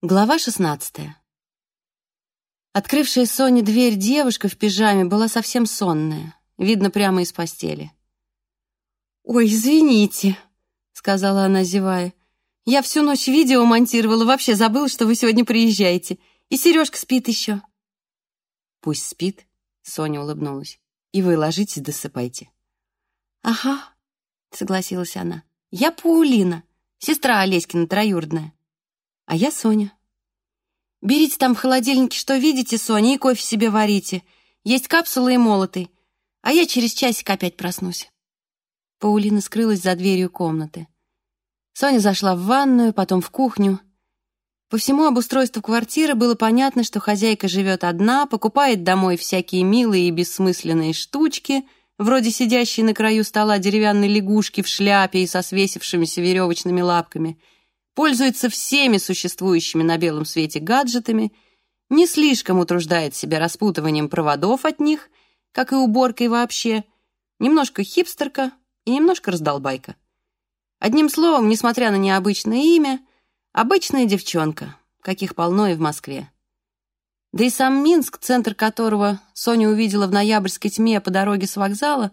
Глава шестнадцатая. Открывшая Соне дверь девушка в пижаме была совсем сонная, видно прямо из постели. «Ой, извините», — сказала она, зевая. «Я всю ночь видео монтировала, вообще забыла, что вы сегодня приезжаете. И Сережка спит еще». «Пусть спит», — Соня улыбнулась. «И вы ложитесь, досыпайте». «Ага», — согласилась она. «Я Паулина, сестра Олеськина троюродная». А я Соня. Берите там в холодильнике, что видите, Соня, и кофе себе варите. Есть капсулы и молотый. А я через часик опять проснусь. Паулина скрылась за дверью комнаты. Соня зашла в ванную, потом в кухню. По всему обустройству квартиры было понятно, что хозяйка живет одна, покупает домой всякие милые и бессмысленные штучки, вроде сидящей на краю стола деревянной лягушки в шляпе и со свесившимися веревочными лапками — пользуется всеми существующими на белом свете гаджетами, не слишком утруждает себя распутыванием проводов от них, как и уборкой вообще, немножко хипстерка и немножко раздолбайка. Одним словом, несмотря на необычное имя, обычная девчонка, каких полно и в Москве. Да и сам Минск, центр которого Соня увидела в ноябрьской тьме по дороге с вокзала,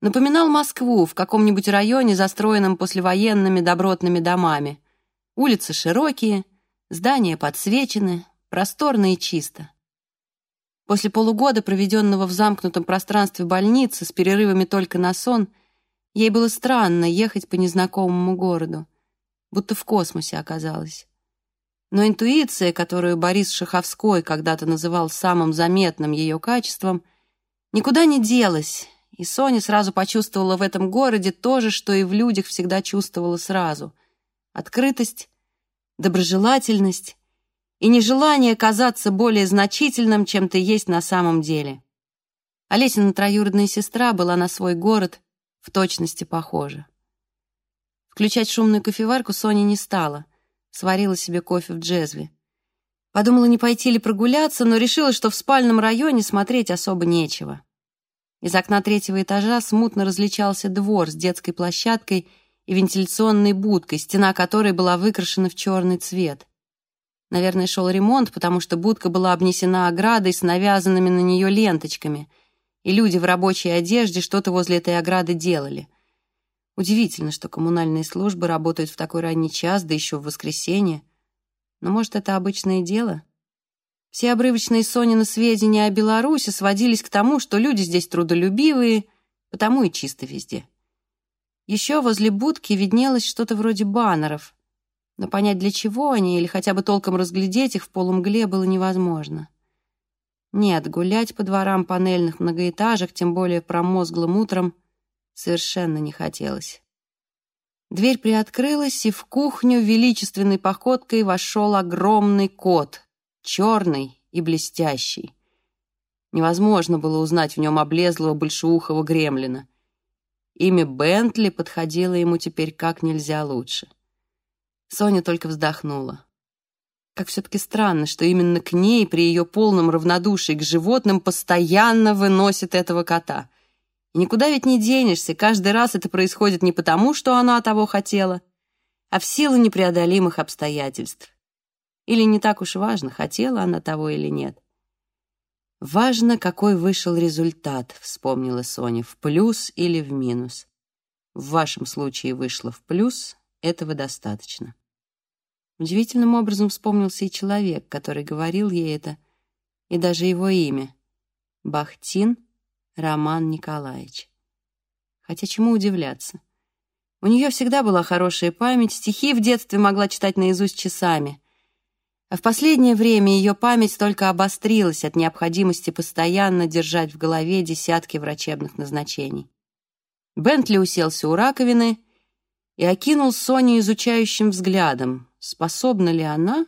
напоминал Москву в каком-нибудь районе, застроенном послевоенными добротными домами — Улицы широкие, здания подсвечены, просторно и чисто. После полугода, проведенного в замкнутом пространстве больницы с перерывами только на сон, ей было странно ехать по незнакомому городу, будто в космосе оказалась. Но интуиция, которую Борис Шаховской когда-то называл самым заметным ее качеством, никуда не делась, и Соня сразу почувствовала в этом городе то же, что и в людях всегда чувствовала сразу — открытость, доброжелательность и нежелание казаться более значительным, чем ты есть на самом деле. Олесина троюродная сестра была на свой город в точности похожа. Включать шумную кофеварку Соня не стала, сварила себе кофе в джезве. Подумала, не пойти ли прогуляться, но решила, что в спальном районе смотреть особо нечего. Из окна третьего этажа смутно различался двор с детской площадкой и вентиляционной будкой, стена которой была выкрашена в черный цвет. Наверное, шел ремонт, потому что будка была обнесена оградой с навязанными на нее ленточками, и люди в рабочей одежде что-то возле этой ограды делали. Удивительно, что коммунальные службы работают в такой ранний час, да еще в воскресенье. Но, может, это обычное дело? Все обрывочные Сонины сведения о Беларуси сводились к тому, что люди здесь трудолюбивые, потому и чисто везде. Еще возле будки виднелось что-то вроде баннеров, но понять, для чего они, или хотя бы толком разглядеть их в полумгле было невозможно. Нет, гулять по дворам панельных многоэтажек, тем более промозглым утром, совершенно не хотелось. Дверь приоткрылась, и в кухню величественной походкой вошел огромный кот, черный и блестящий. Невозможно было узнать в нем облезлого большеухого гремлина. Имя Бентли подходило ему теперь как нельзя лучше. Соня только вздохнула. Как все-таки странно, что именно к ней при ее полном равнодушии к животным постоянно выносит этого кота. И никуда ведь не денешься, каждый раз это происходит не потому, что она того хотела, а в силу непреодолимых обстоятельств. Или не так уж важно, хотела она того или нет. «Важно, какой вышел результат», — вспомнила Соня, «в плюс или в минус. В вашем случае вышло в плюс, этого достаточно». Удивительным образом вспомнился и человек, который говорил ей это, и даже его имя — Бахтин Роман Николаевич. Хотя чему удивляться? У нее всегда была хорошая память, стихи в детстве могла читать наизусть часами — а в последнее время ее память только обострилась от необходимости постоянно держать в голове десятки врачебных назначений. Бентли уселся у раковины и окинул Соню изучающим взглядом, способна ли она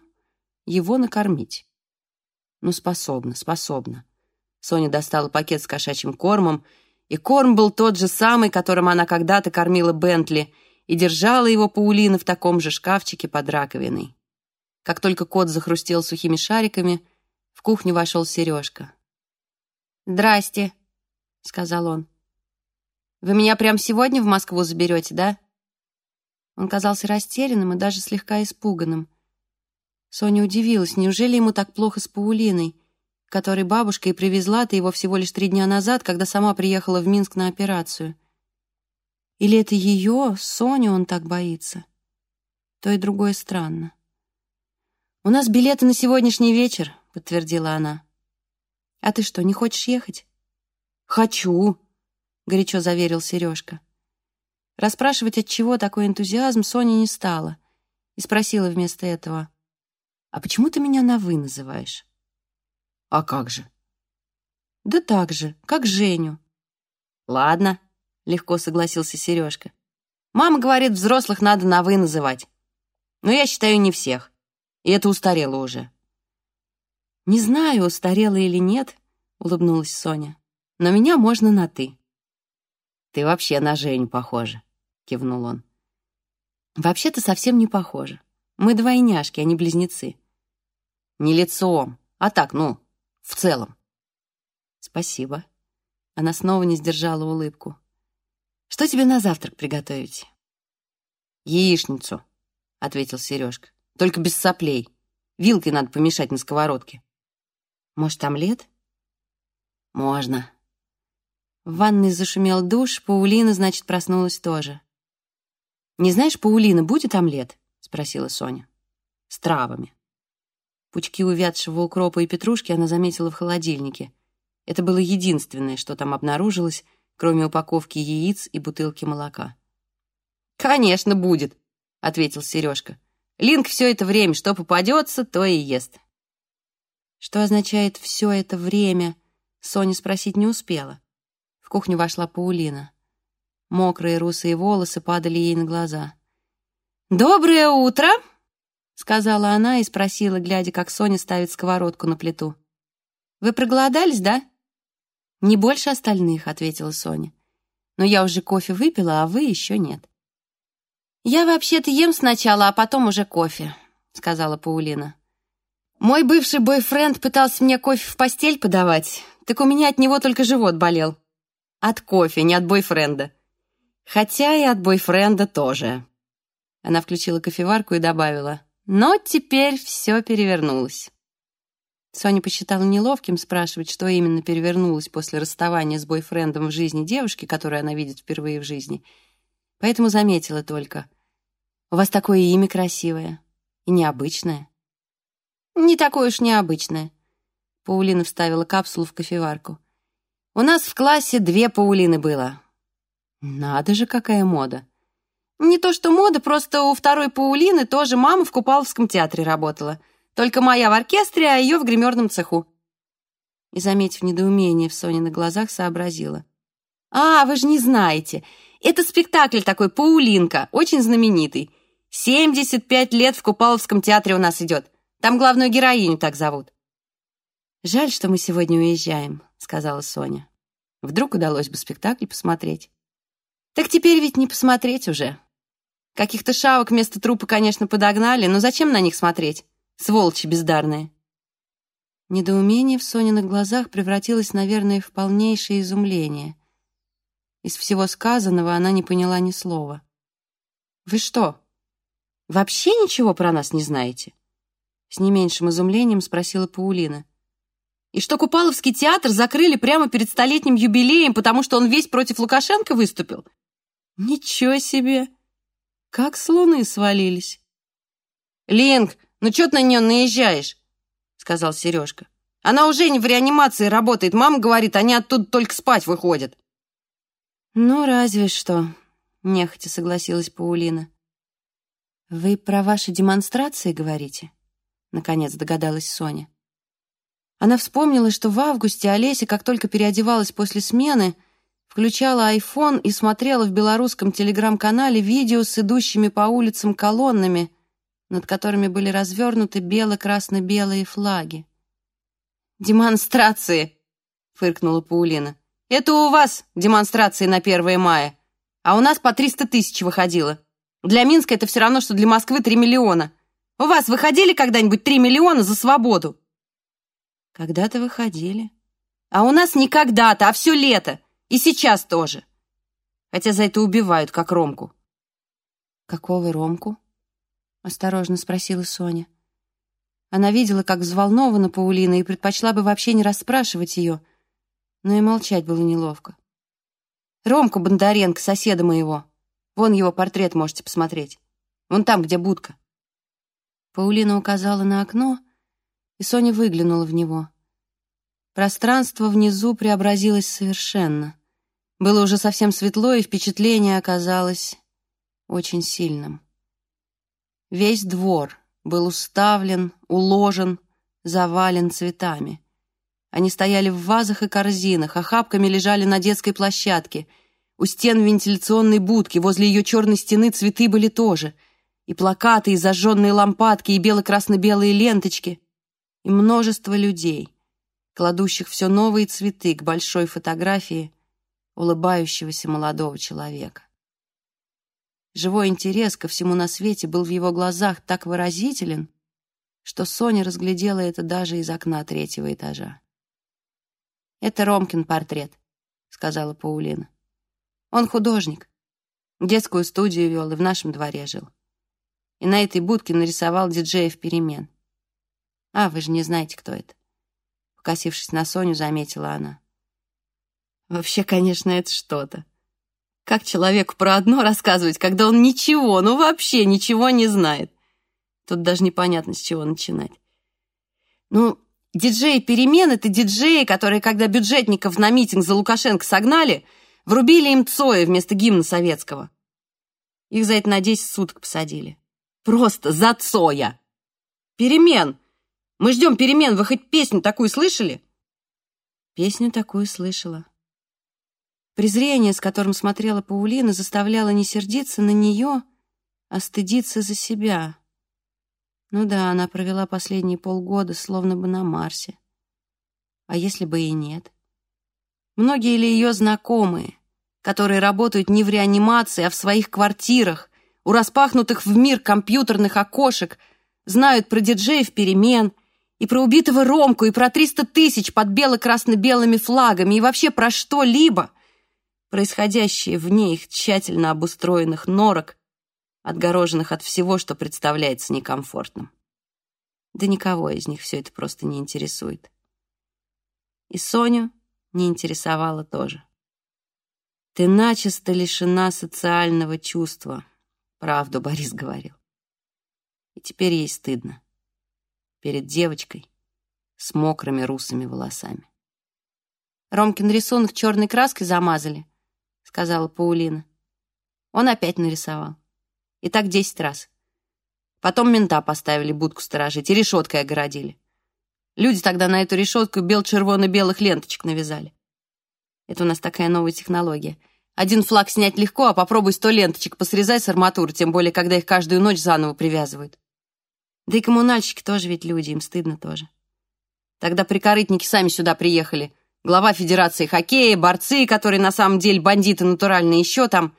его накормить. Ну, способна, способна. Соня достала пакет с кошачьим кормом, и корм был тот же самый, которым она когда-то кормила Бентли, и держала его Паулина в таком же шкафчике под раковиной. Как только кот захрустел сухими шариками, в кухню вошел Сережка. «Здрасте», — сказал он. «Вы меня прямо сегодня в Москву заберете, да?» Он казался растерянным и даже слегка испуганным. Соня удивилась, неужели ему так плохо с Паулиной, которой бабушка и привезла-то его всего лишь три дня назад, когда сама приехала в Минск на операцию. Или это ее, Соню, он так боится? То и другое странно. «У нас билеты на сегодняшний вечер», — подтвердила она. «А ты что, не хочешь ехать?» «Хочу», — горячо заверил Сережка. Расспрашивать, от чего такой энтузиазм, Соня не стала и спросила вместо этого, «А почему ты меня на «вы» называешь?» «А как же?» «Да так же, как Женю». «Ладно», — легко согласился Сережка. «Мама говорит, взрослых надо на «вы» называть. Но я считаю, не всех. И это устарело уже». «Не знаю, устарело или нет», — улыбнулась Соня. «Но меня можно на «ты». «Ты вообще на Женю похожа», — кивнул он. «Вообще-то совсем не похожа. Мы двойняшки, а не близнецы». «Не лицом, а так, ну, в целом». «Спасибо». Она снова не сдержала улыбку. «Что тебе на завтрак приготовить?» «Яичницу», — ответил Сережка. «Только без соплей. Вилкой надо помешать на сковородке». «Может, омлет?» «Можно». В ванной зашумел душ, Паулина, значит, проснулась тоже. «Не знаешь, Паулина, будет омлет?» — спросила Соня. «С травами». Пучки увядшего укропа и петрушки она заметила в холодильнике. Это было единственное, что там обнаружилось, кроме упаковки яиц и бутылки молока. «Конечно, будет», — ответил Сережка. «Линк все это время, что попадется, то и ест». Что означает «все это время», Соня спросить не успела. В кухню вошла Паулина. Мокрые русые волосы падали ей на глаза. «Доброе утро!» — сказала она и спросила, глядя, как Соня ставит сковородку на плиту. «Вы проголодались, да?» «Не больше остальных», — ответила Соня. «Но я уже кофе выпила, а вы еще нет». «Я вообще-то ем сначала, а потом уже кофе», — сказала Паулина. «Мой бывший бойфренд пытался мне кофе в постель подавать, так у меня от него только живот болел. От кофе, не от бойфренда. Хотя и от бойфренда тоже». Она включила кофеварку и добавила. Но теперь все перевернулось. Соня посчитала неловким спрашивать, что именно перевернулось после расставания с бойфрендом в жизни девушки, которую она видит впервые в жизни. Поэтому заметила только. «У вас такое имя красивое и необычное». «Не такое уж необычное», — Паулина вставила капсулу в кофеварку. «У нас в классе две Паулины было». «Надо же, какая мода!» Не то что мода, просто у второй Паулины тоже мама в Купаловском театре работала. Только моя в оркестре, а ее в гримерном цеху. И, заметив недоумение в Сониных глазах, сообразила. «А, вы же не знаете. Это спектакль такой «Паулинка», очень знаменитый. 75 лет в Купаловском театре у нас идет. Там главную героиню так зовут». «Жаль, что мы сегодня уезжаем», — сказала Соня. «Вдруг удалось бы спектакль посмотреть». «Так теперь ведь не посмотреть уже», Каких-то шавок вместо трупа, конечно, подогнали, но зачем на них смотреть? Сволочи бездарные. Недоумение в Сониных глазах превратилось, наверное, в полнейшее изумление. Из всего сказанного она не поняла ни слова. «Вы что, вообще ничего про нас не знаете?» С не меньшим изумлением спросила Паулина. «И что Купаловский театр закрыли прямо перед столетним юбилеем, потому что он весь против Лукашенко выступил?» «Ничего себе!» Как с луны свалились. «Линк, ну чё ты на неё наезжаешь?» — сказал Сережка. «Она уже не в реанимации работает. Мама говорит, они оттуда только спать выходят». «Ну, разве что», — нехотя согласилась Паулина. «Вы про ваши демонстрации говорите?» — наконец догадалась Соня. Она вспомнила, что в августе Олеся, как только переодевалась после смены, включала айфон и смотрела в белорусском телеграм-канале видео с идущими по улицам колоннами, над которыми были развернуты бело-красно-белые флаги. «Демонстрации!» — фыркнула Паулина. «Это у вас демонстрации на 1 мая, а у нас по 300 тысяч выходило. Для Минска это все равно, что для Москвы 3 миллиона. У вас выходили когда-нибудь 3 миллиона за свободу?» «Когда-то выходили». «А у нас не когда-то, а все лето. И сейчас тоже. Хотя за это убивают, как Ромку. «Какого Ромку?» — осторожно спросила Соня. Она видела, как взволнована Паулина, и предпочла бы вообще не расспрашивать ее, но и молчать было неловко. «Ромку Бондаренко, соседа моего. Вон его портрет можете посмотреть. Вон там, где будка». Паулина указала на окно, и Соня выглянула в него. Пространство внизу преобразилось совершенно. Было уже совсем светло, и впечатление оказалось очень сильным. Весь двор был уставлен, уложен, завален цветами. Они стояли в вазах и корзинах, охапками лежали на детской площадке. У стен вентиляционной будки, возле ее черной стены цветы были тоже. И плакаты, и зажженные лампадки, и бело-красно-белые ленточки. И множество людей, кладущих все новые цветы к большой фотографии улыбающегося молодого человека. Живой интерес ко всему на свете был в его глазах так выразителен, что Соня разглядела это даже из окна третьего этажа. «Это Ромкин портрет», — сказала Паулина. «Он художник. Детскую студию вел и в нашем дворе жил. И на этой будке нарисовал диджеев перемен. А, вы же не знаете, кто это?» Покосившись на Соню, заметила она. «Вообще, конечно, это что-то», как человеку про одно рассказывать, когда он ничего, ну вообще ничего не знает? Тут даже непонятно, с чего начинать. Ну, диджеи перемен — это диджеи, которые, когда бюджетников на митинг за Лукашенко согнали, врубили им Цоя вместо гимна советского. Их за это на 10 суток посадили. Просто за Цоя. Перемен. Мы ждем перемен. Вы хоть песню такую слышали? Песню такую слышала. Презрение, с которым смотрела Паулина, заставляло не сердиться на нее, а стыдиться за себя. Ну да, она провела последние полгода словно бы на Марсе. А если бы и нет? Многие ли ее знакомые, которые работают не в реанимации, а в своих квартирах, у распахнутых в мир компьютерных окошек, знают про диджеев перемен, и про убитого Ромку, и про 300 тысяч под бело-красно-белыми флагами, и вообще про что-либо — происходящее вне их тщательно обустроенных норок, отгороженных от всего, что представляется некомфортным. Да никого из них все это просто не интересует. И Соню не интересовало тоже. «Ты начисто лишена социального чувства», — правду Борис говорил. И теперь ей стыдно. Перед девочкой с мокрыми русыми волосами. Ромкин рисунок черной краской замазали, сказала Паулина. Он опять нарисовал. И так десять раз. Потом мента поставили будку сторожить и решеткой огородили. Люди тогда на эту решетку бел-червоно-белых ленточек навязали. Это у нас такая новая технология. Один флаг снять легко, а попробуй сто ленточек посрезать с арматуры, тем более, когда их каждую ночь заново привязывают. Да и коммунальщики тоже ведь люди, им стыдно тоже. Тогда прикорытники сами сюда приехали — глава Федерации хоккея, борцы, которые на самом деле бандиты натуральные, еще там.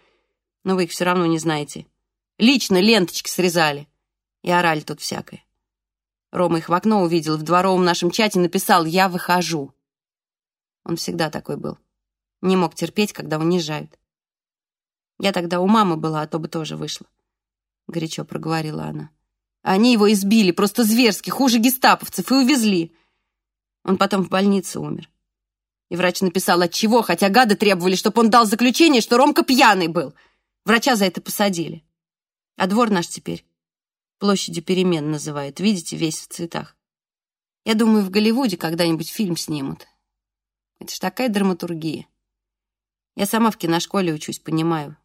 Но вы их все равно не знаете. Лично ленточки срезали. И орали тут всякое. Рома их в окно увидел, в дворовом нашем чате написал «Я выхожу». Он всегда такой был. Не мог терпеть, когда унижают. Я тогда у мамы была, а то бы тоже вышла. Горячо проговорила она. Они его избили, просто зверски, хуже гестаповцев, и увезли. Он потом в больнице умер. И врач написал, от чего, хотя гады требовали, чтобы он дал заключение, что Ромка пьяный был. Врача за это посадили. А двор наш теперь площадью перемен называют. Видите, весь в цветах. Я думаю, в Голливуде когда-нибудь фильм снимут. Это ж такая драматургия. Я сама в киношколе учусь, понимаю.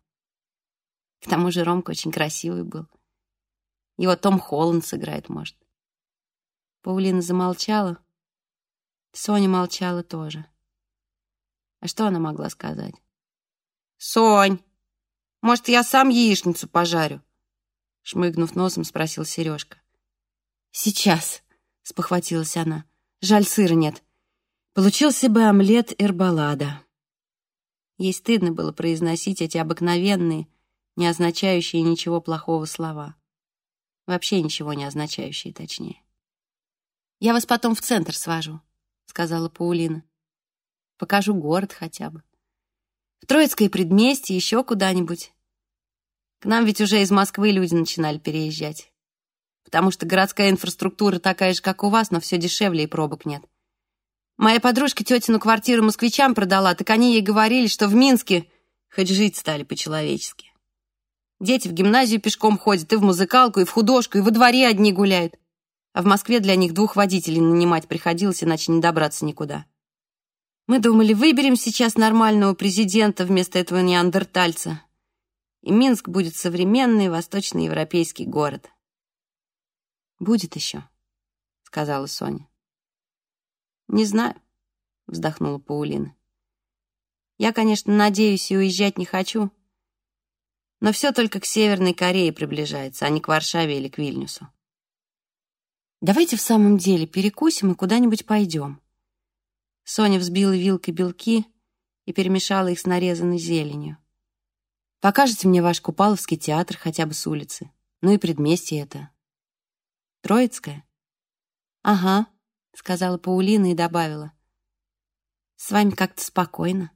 К тому же Ромка очень красивый был. Его Том Холланд сыграет, может. Паулина замолчала. Соня молчала тоже. А что она могла сказать? «Сонь, может, я сам яичницу пожарю?» Шмыгнув носом, спросил Сережка. «Сейчас», — спохватилась она. «Жаль, сыра нет. Получился бы омлет эрбалада». Ей стыдно было произносить эти обыкновенные, не означающие ничего плохого слова. Вообще ничего не означающие, точнее. «Я вас потом в центр свожу», — сказала Паулина. Покажу город хотя бы. В Троицкое предместье, еще куда-нибудь. К нам ведь уже из Москвы люди начинали переезжать. потому что городская инфраструктура такая же, как у вас, но все дешевле и пробок нет. Моя подружка тетину квартиру москвичам продала, так они ей говорили, что в Минске хоть жить стали по-человечески. Дети в гимназию пешком ходят, и в музыкалку, и в художку, и во дворе одни гуляют. А в Москве для них двух водителей нанимать приходилось, иначе не добраться никуда. Мы думали, выберем сейчас нормального президента вместо этого неандертальца. И Минск будет современный восточноевропейский город. «Будет еще», — сказала Соня. «Не знаю», — вздохнула Паулина. «Я, конечно, надеюсь и уезжать не хочу, но все только к Северной Корее приближается, а не к Варшаве или к Вильнюсу». «Давайте в самом деле перекусим и куда-нибудь пойдем». Соня взбила вилкой белки и перемешала их с нарезанной зеленью. «Покажете мне ваш Купаловский театр хотя бы с улицы? Ну и предместье это». «Троицкое?» «Ага», — сказала Паулина и добавила. «С вами как-то спокойно.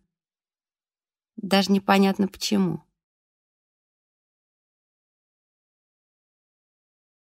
Даже непонятно почему».